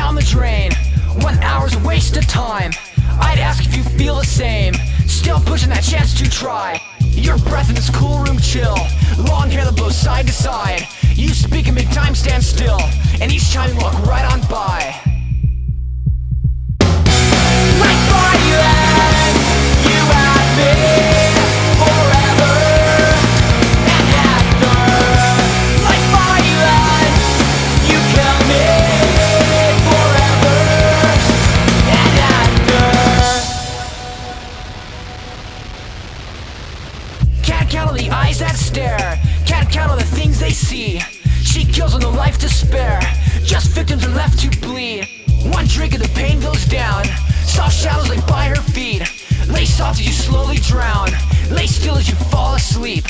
down the drain. One hour's a waste of time. I'd ask if you feel the same. Still pushing that chance to try. Your breath in this cool room chill. Long hair that blows side to side. You speak and make time stand still. And each time you walk right on by. Count all the eyes that stare. Can't count all the things they see. She kills with no life to spare. Just victims are left to bleed. One drink and the pain goes down. Soft shadows lay by her feet. Lay soft as you slowly drown. Lay still as you fall asleep.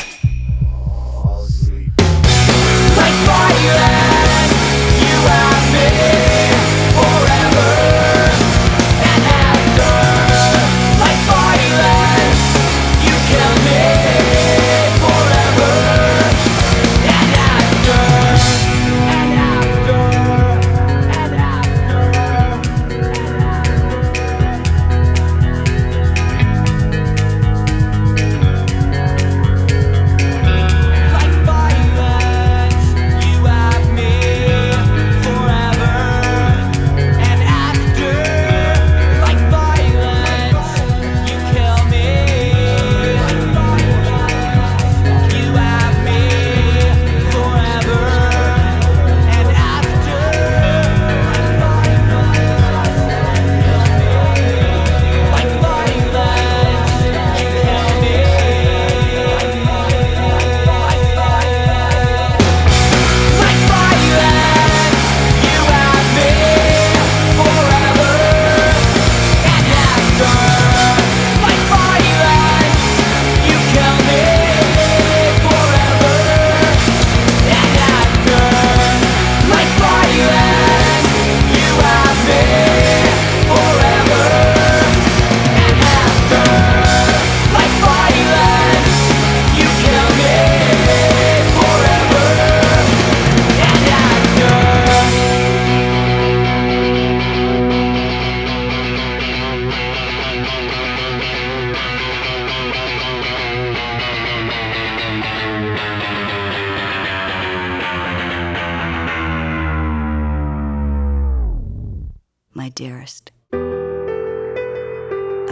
Dearest.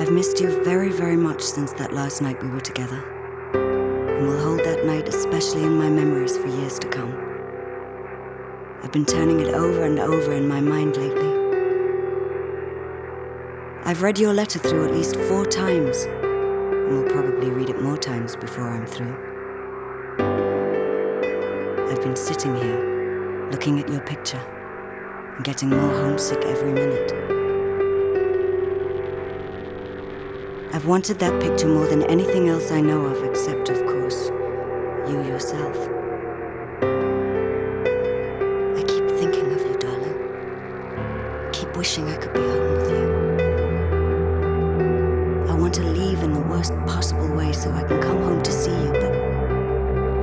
I've missed you very, very much since that last night we were together, and will hold that night especially in my memories for years to come. I've been turning it over and over in my mind lately. I've read your letter through at least four times, and will probably read it more times before I'm through. I've been sitting here, looking at your picture getting more homesick every minute. I've wanted that picture more than anything else I know of, except, of course, you yourself. I keep thinking of you, darling. Keep wishing I could be home with you. I want to leave in the worst possible way so I can come home to see you, but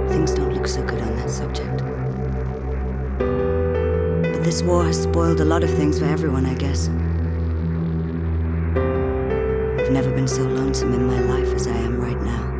things don't look so good on that subject. This war has spoiled a lot of things for everyone, I guess. I've never been so lonesome in my life as I am right now.